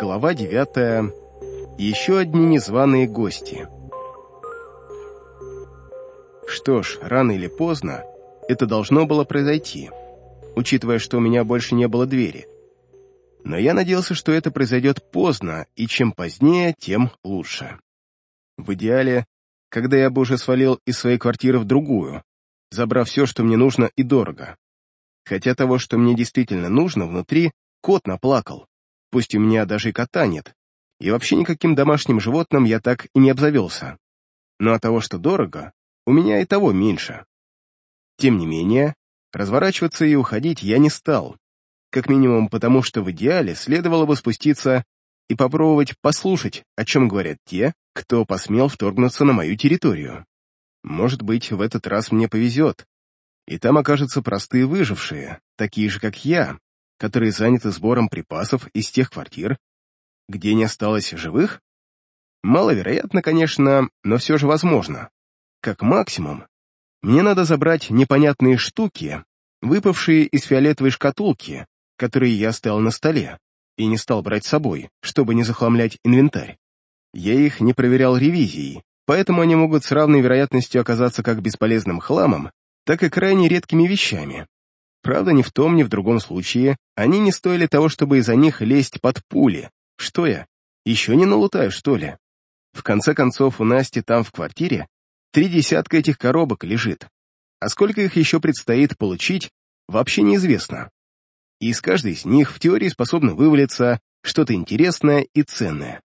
Глава девятая. Еще одни незваные гости. Что ж, рано или поздно это должно было произойти, учитывая, что у меня больше не было двери. Но я надеялся, что это произойдет поздно, и чем позднее, тем лучше. В идеале, когда я бы уже свалил из своей квартиры в другую, забрав все, что мне нужно и дорого. Хотя того, что мне действительно нужно, внутри кот наплакал. Пусть у меня даже и кота нет. И вообще никаким домашним животным я так и не обзавелся. Но от того, что дорого, у меня и того меньше. Тем не менее, разворачиваться и уходить я не стал. Как минимум потому, что в идеале следовало бы спуститься и попробовать послушать, о чем говорят те, кто посмел вторгнуться на мою территорию. Может быть, в этот раз мне повезет, и там окажутся простые выжившие, такие же, как я, которые заняты сбором припасов из тех квартир, где не осталось живых? Маловероятно, конечно, но все же возможно. Как максимум, мне надо забрать непонятные штуки, выпавшие из фиолетовой шкатулки, которые я оставил на столе, и не стал брать с собой, чтобы не захламлять инвентарь. Я их не проверял ревизией, поэтому они могут с равной вероятностью оказаться как бесполезным хламом, так и крайне редкими вещами. Правда, ни в том, ни в другом случае они не стоили того, чтобы из-за них лезть под пули. Что я, еще не налутаю, что ли? В конце концов, у Насти там в квартире три десятка этих коробок лежит. А сколько их еще предстоит получить, вообще неизвестно. И из каждой из них в теории способно вывалиться что-то интересное и ценное.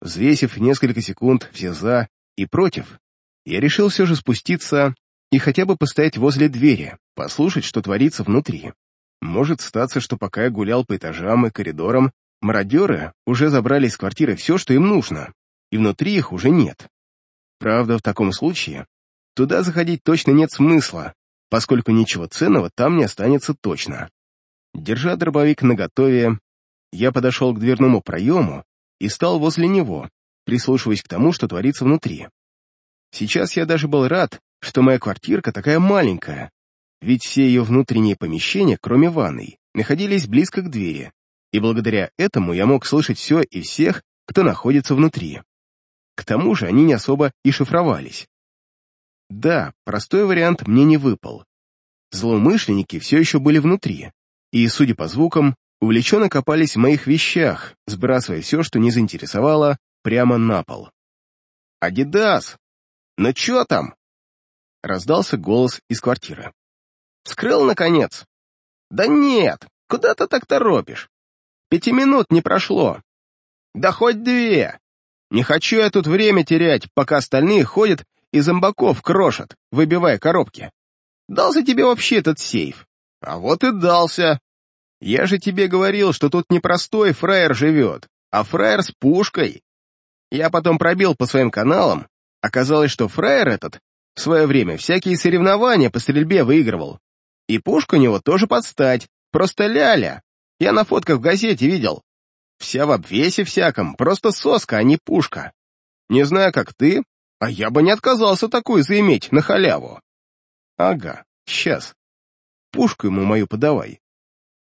Взвесив несколько секунд все «за» и «против», я решил все же спуститься и хотя бы постоять возле двери, послушать, что творится внутри. Может статься, что пока я гулял по этажам и коридорам, мародеры уже забрали из квартиры все, что им нужно, и внутри их уже нет. Правда, в таком случае туда заходить точно нет смысла, поскольку ничего ценного там не останется точно. Держа дробовик наготове, я подошел к дверному проему и стал возле него, прислушиваясь к тому, что творится внутри. Сейчас я даже был рад, что моя квартирка такая маленькая, ведь все ее внутренние помещения, кроме ванной, находились близко к двери, и благодаря этому я мог слышать все и всех, кто находится внутри. К тому же они не особо и шифровались. Да, простой вариант мне не выпал. Злоумышленники все еще были внутри, и, судя по звукам, увлеченно копались в моих вещах, сбрасывая все, что не заинтересовало, прямо на пол. «Адидас! Ну чё там?» Раздался голос из квартиры. «Скрыл, наконец?» «Да нет, куда ты так торопишь? Пяти минут не прошло. Да хоть две. Не хочу я тут время терять, пока остальные ходят и зомбаков крошат, выбивая коробки. Дался тебе вообще этот сейф? А вот и дался. Я же тебе говорил, что тут не простой фраер живет, а фраер с пушкой. Я потом пробил по своим каналам, оказалось, что фраер этот в свое время всякие соревнования по стрельбе выигрывал. И пушка у него тоже подстать, просто ляля. Я на фотках в газете видел. Вся в обвесе всяком, просто соска, а не пушка. Не знаю, как ты, а я бы не отказался такую заиметь на халяву. Ага, сейчас. Пушку ему мою подавай.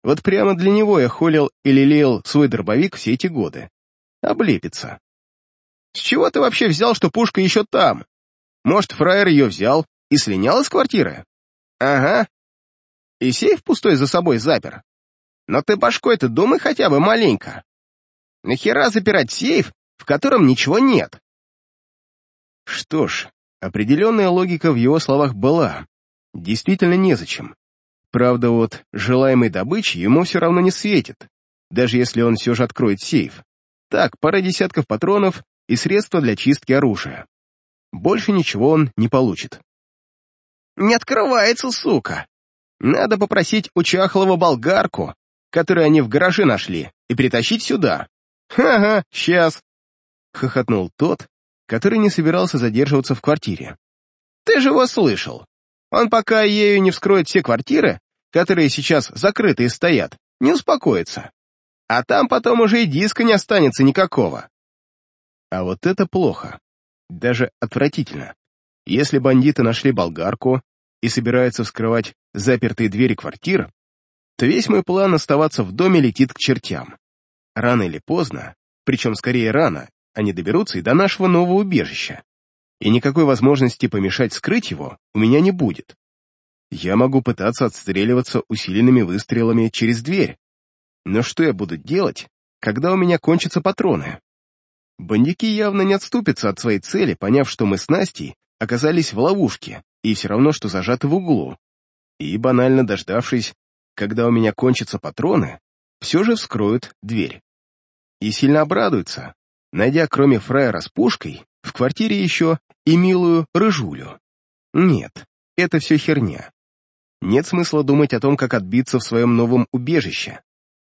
Вот прямо для него я холил и лелеял свой дробовик все эти годы. Облепится. С чего ты вообще взял, что пушка еще там? Может, фраер ее взял и слинял из квартиры? Ага. И сейф пустой за собой запер. Но ты башкой-то думай хотя бы маленько. Нахера запирать сейф, в котором ничего нет? Что ж, определенная логика в его словах была. Действительно незачем. Правда, вот желаемой добычи ему все равно не светит, даже если он все же откроет сейф. Так, пара десятков патронов и средства для чистки оружия. Больше ничего он не получит. «Не открывается, сука! Надо попросить у Чахлова болгарку, которую они в гараже нашли, и притащить сюда. Ха-ха, сейчас!» — хохотнул тот, который не собирался задерживаться в квартире. «Ты же его слышал. Он пока ею не вскроет все квартиры, которые сейчас закрыты и стоят, не успокоится. А там потом уже и диска не останется никакого». А вот это плохо даже отвратительно. Если бандиты нашли болгарку и собираются вскрывать запертые двери квартир, то весь мой план оставаться в доме летит к чертям. рано или поздно, причем скорее рано, они доберутся и до нашего нового убежища. И никакой возможности помешать скрыть его у меня не будет. Я могу пытаться отстреливаться усиленными выстрелами через дверь. Но что я буду делать, когда у меня кончатся патроны? Бандики явно не отступятся от своей цели, поняв, что мы с Настей оказались в ловушке и все равно, что зажаты в углу. И, банально дождавшись, когда у меня кончатся патроны, все же вскроют дверь. И сильно обрадуются, найдя кроме фраера с пушкой в квартире еще и милую рыжулю. Нет, это все херня. Нет смысла думать о том, как отбиться в своем новом убежище,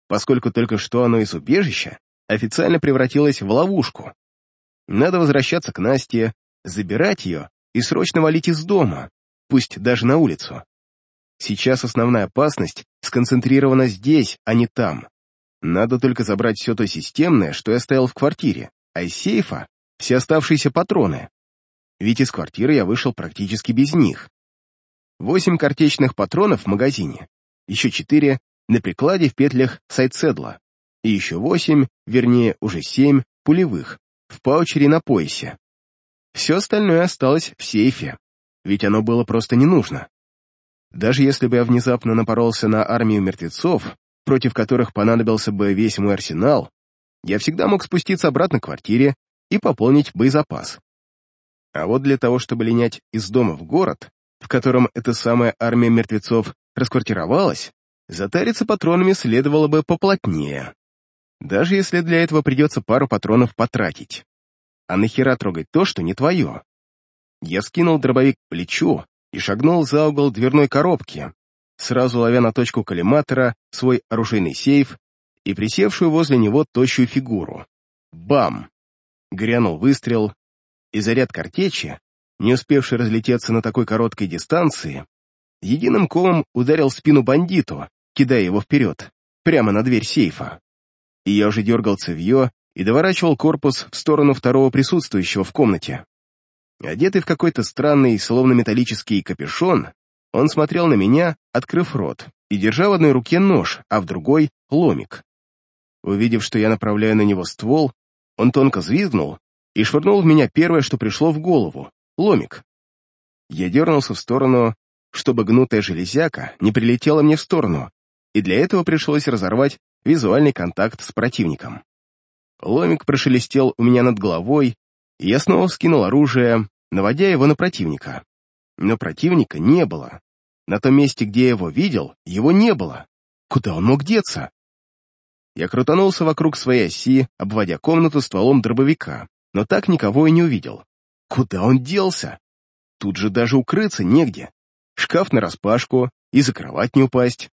поскольку только что оно из убежища официально превратилось в ловушку. Надо возвращаться к Насте, забирать ее и срочно валить из дома, пусть даже на улицу. Сейчас основная опасность сконцентрирована здесь, а не там. Надо только забрать все то системное, что я оставил в квартире, а из сейфа — все оставшиеся патроны. Ведь из квартиры я вышел практически без них. Восемь картечных патронов в магазине, еще четыре на прикладе в петлях сайдседла, и еще восемь, вернее, уже семь, пулевых, в паучере на поясе. Все остальное осталось в сейфе, ведь оно было просто не нужно. Даже если бы я внезапно напоролся на армию мертвецов, против которых понадобился бы весь мой арсенал, я всегда мог спуститься обратно к квартире и пополнить боезапас. А вот для того, чтобы линять из дома в город, в котором эта самая армия мертвецов расквартировалась, затариться патронами следовало бы поплотнее. Даже если для этого придется пару патронов потратить. А нахера трогать то, что не твое? Я скинул дробовик к плечу и шагнул за угол дверной коробки, сразу ловя на точку коллиматора свой оружейный сейф и присевшую возле него тощую фигуру. Бам! Грянул выстрел, и заряд картечи, не успевший разлететься на такой короткой дистанции, единым комом ударил спину бандиту, кидая его вперед, прямо на дверь сейфа. И я уже дергал цевье и доворачивал корпус в сторону второго присутствующего в комнате. Одетый в какой-то странный, словно металлический капюшон, он смотрел на меня, открыв рот, и держа в одной руке нож, а в другой — ломик. Увидев, что я направляю на него ствол, он тонко взвизгнул и швырнул в меня первое, что пришло в голову — ломик. Я дернулся в сторону, чтобы гнутая железяка не прилетела мне в сторону, и для этого пришлось разорвать визуальный контакт с противником. Ломик прошелестел у меня над головой, и я снова вскинул оружие, наводя его на противника. Но противника не было. На том месте, где я его видел, его не было. Куда он мог деться? Я крутанулся вокруг своей оси, обводя комнату стволом дробовика, но так никого и не увидел. Куда он делся? Тут же даже укрыться негде. Шкаф нараспашку, и за кровать не упасть.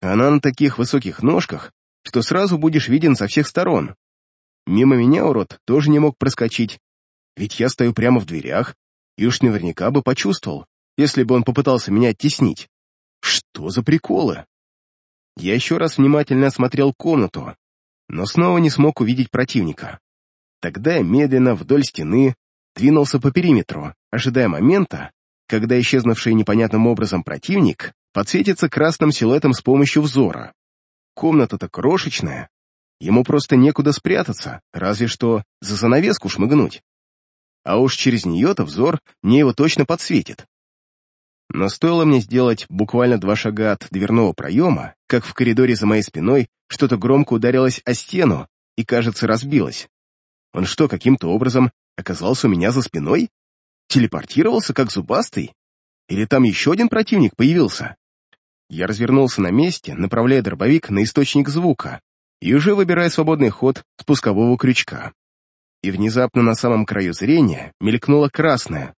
Она на таких высоких ножках, что сразу будешь виден со всех сторон. Мимо меня урод тоже не мог проскочить, ведь я стою прямо в дверях, и уж наверняка бы почувствовал, если бы он попытался меня оттеснить. Что за приколы? Я еще раз внимательно осмотрел комнату, но снова не смог увидеть противника. Тогда я медленно вдоль стены двинулся по периметру, ожидая момента, когда исчезнувший непонятным образом противник подсветится красным силуэтом с помощью взора. Комната-то крошечная, ему просто некуда спрятаться, разве что за занавеску шмыгнуть. А уж через нее-то взор мне его точно подсветит. Но стоило мне сделать буквально два шага от дверного проема, как в коридоре за моей спиной что-то громко ударилось о стену и, кажется, разбилось. Он что, каким-то образом оказался у меня за спиной? Телепортировался, как зубастый? Или там еще один противник появился? Я развернулся на месте, направляя дробовик на источник звука и уже выбирая свободный ход спускового крючка. И внезапно на самом краю зрения мелькнуло красное.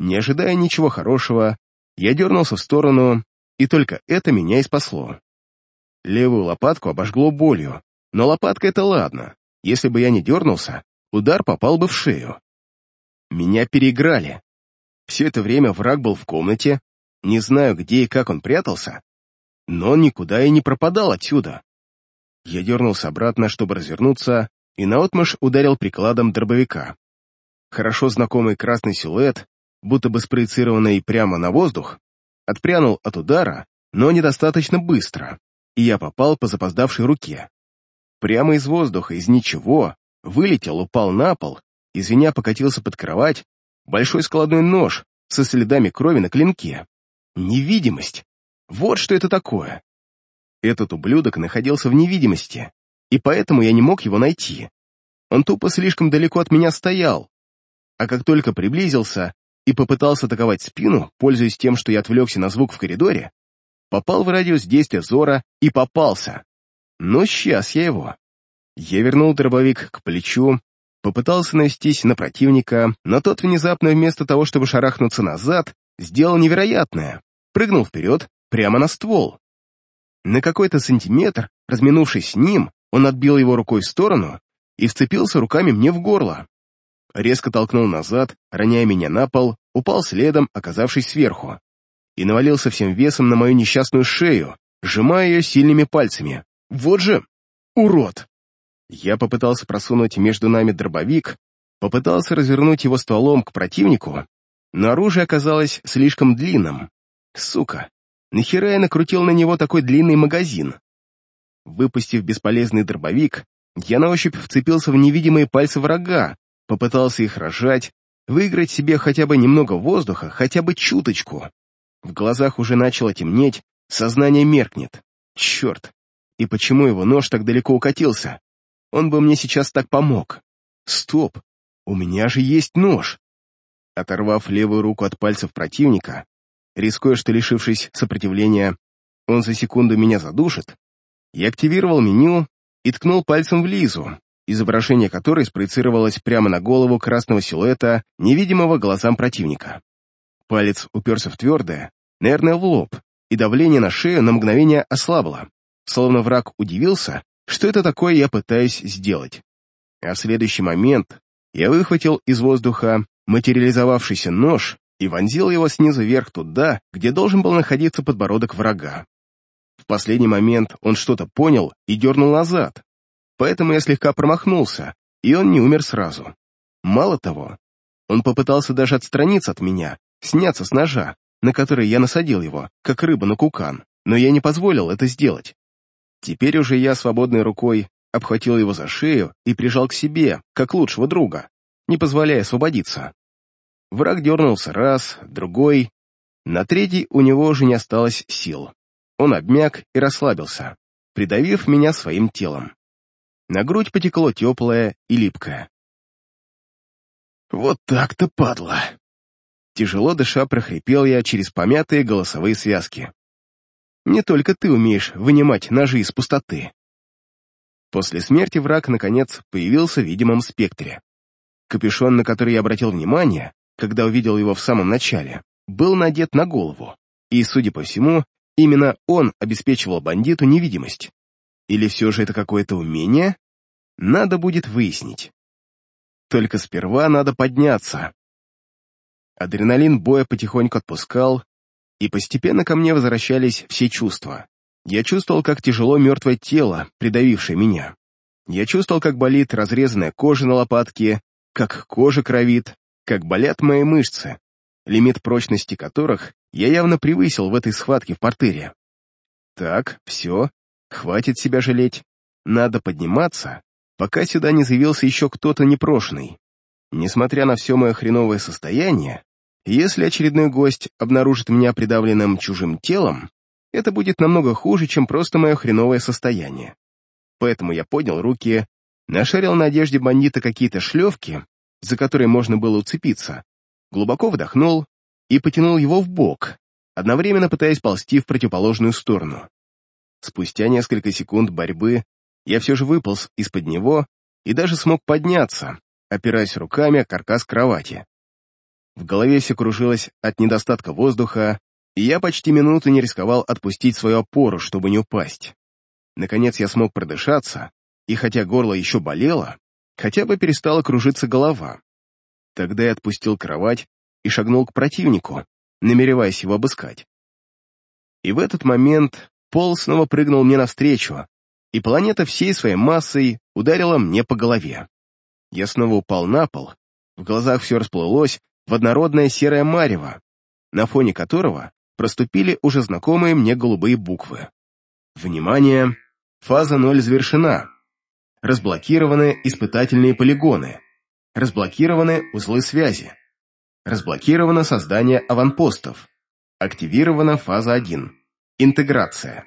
Не ожидая ничего хорошего, я дернулся в сторону, и только это меня и спасло. Левую лопатку обожгло болью, но лопатка — это ладно. Если бы я не дернулся, удар попал бы в шею. Меня переиграли. Все это время враг был в комнате, не знаю, где и как он прятался, но он никуда и не пропадал отсюда. Я дернулся обратно, чтобы развернуться, и наотмашь ударил прикладом дробовика. Хорошо знакомый красный силуэт будто бы спроецированный прямо на воздух, отпрянул от удара, но недостаточно быстро, и я попал по запоздавшей руке. Прямо из воздуха, из ничего, вылетел, упал на пол, извиня покатился под кровать, большой складной нож со следами крови на клинке. Невидимость. Вот что это такое. Этот ублюдок находился в невидимости, и поэтому я не мог его найти. Он тупо слишком далеко от меня стоял. А как только приблизился и попытался атаковать спину, пользуясь тем, что я отвлекся на звук в коридоре, попал в радиус действия Зора и попался. Но сейчас я его. Я вернул дробовик к плечу, попытался навестись на противника, но тот внезапно вместо того, чтобы шарахнуться назад, сделал невероятное. Прыгнул вперед, прямо на ствол. На какой-то сантиметр, разминувшись с ним, он отбил его рукой в сторону и вцепился руками мне в горло. Резко толкнул назад, роняя меня на пол, упал следом, оказавшись сверху, и навалился всем весом на мою несчастную шею, сжимая ее сильными пальцами. Вот же урод! Я попытался просунуть между нами дробовик, попытался развернуть его стволом к противнику, но оружие оказалось слишком длинным. Сука, нахера я накрутил на него такой длинный магазин? Выпустив бесполезный дробовик, я на ощупь вцепился в невидимые пальцы врага, попытался их рожать, выиграть себе хотя бы немного воздуха, хотя бы чуточку. В глазах уже начало темнеть, сознание меркнет. Черт! И почему его нож так далеко укатился? Он бы мне сейчас так помог. Стоп! У меня же есть нож! Оторвав левую руку от пальцев противника, рискуя, что, лишившись сопротивления, он за секунду меня задушит, я активировал меню и ткнул пальцем в Лизу, изображение которой спроецировалось прямо на голову красного силуэта, невидимого глазам противника. Палец уперся в твердое, наверное, в лоб, и давление на шею на мгновение ослабло, словно враг удивился, что это такое я пытаюсь сделать. А в следующий момент я выхватил из воздуха материализовавшийся нож и вонзил его снизу вверх туда, где должен был находиться подбородок врага. В последний момент он что-то понял и дернул назад, поэтому я слегка промахнулся, и он не умер сразу. Мало того, он попытался даже отстраниться от меня, сняться с ножа, на который я насадил его, как рыба на кукан, но я не позволил это сделать. Теперь уже я свободной рукой обхватил его за шею и прижал к себе, как лучшего друга, не позволяя освободиться. Враг дернулся раз, другой. На третий у него уже не осталось сил. Он обмяк и расслабился, придавив меня своим телом. На грудь потекло теплое и липкое. «Вот так-то, падла!» Тяжело дыша прохрипел я через помятые голосовые связки. «Не только ты умеешь вынимать ножи из пустоты». После смерти враг, наконец, появился в видимом спектре. Капюшон, на который я обратил внимание, когда увидел его в самом начале, был надет на голову, и, судя по всему, именно он обеспечивал бандиту невидимость. Или все же это какое-то умение? Надо будет выяснить. Только сперва надо подняться. Адреналин боя потихоньку отпускал, и постепенно ко мне возвращались все чувства. Я чувствовал, как тяжело мертвое тело, придавившее меня. Я чувствовал, как болит разрезанная кожа на лопатке, как кожа кровит, как болят мои мышцы, лимит прочности которых я явно превысил в этой схватке в портере. Так, все, Хватит себя жалеть. Надо подниматься, пока сюда не заявился еще кто-то непрошенный. Несмотря на все мое хреновое состояние, если очередной гость обнаружит меня придавленным чужим телом, это будет намного хуже, чем просто мое хреновое состояние. Поэтому я поднял руки, нашарил на одежде бандита какие-то шлевки, за которые можно было уцепиться, глубоко вдохнул и потянул его в бок, одновременно пытаясь ползти в противоположную сторону. Спустя несколько секунд борьбы я все же выполз из-под него и даже смог подняться, опираясь руками о каркас кровати. В голове все кружилось от недостатка воздуха, и я почти минуту не рисковал отпустить свою опору, чтобы не упасть. Наконец я смог продышаться, и хотя горло еще болело, хотя бы перестала кружиться голова. Тогда я отпустил кровать и шагнул к противнику, намереваясь его обыскать. И в этот момент Пол снова прыгнул мне навстречу, и планета всей своей массой ударила мне по голове. Я снова упал на пол, в глазах все расплылось в однородное серое марево, на фоне которого проступили уже знакомые мне голубые буквы. Внимание! Фаза 0 завершена. Разблокированы испытательные полигоны. Разблокированы узлы связи. Разблокировано создание аванпостов. Активирована фаза 1. Интеграция.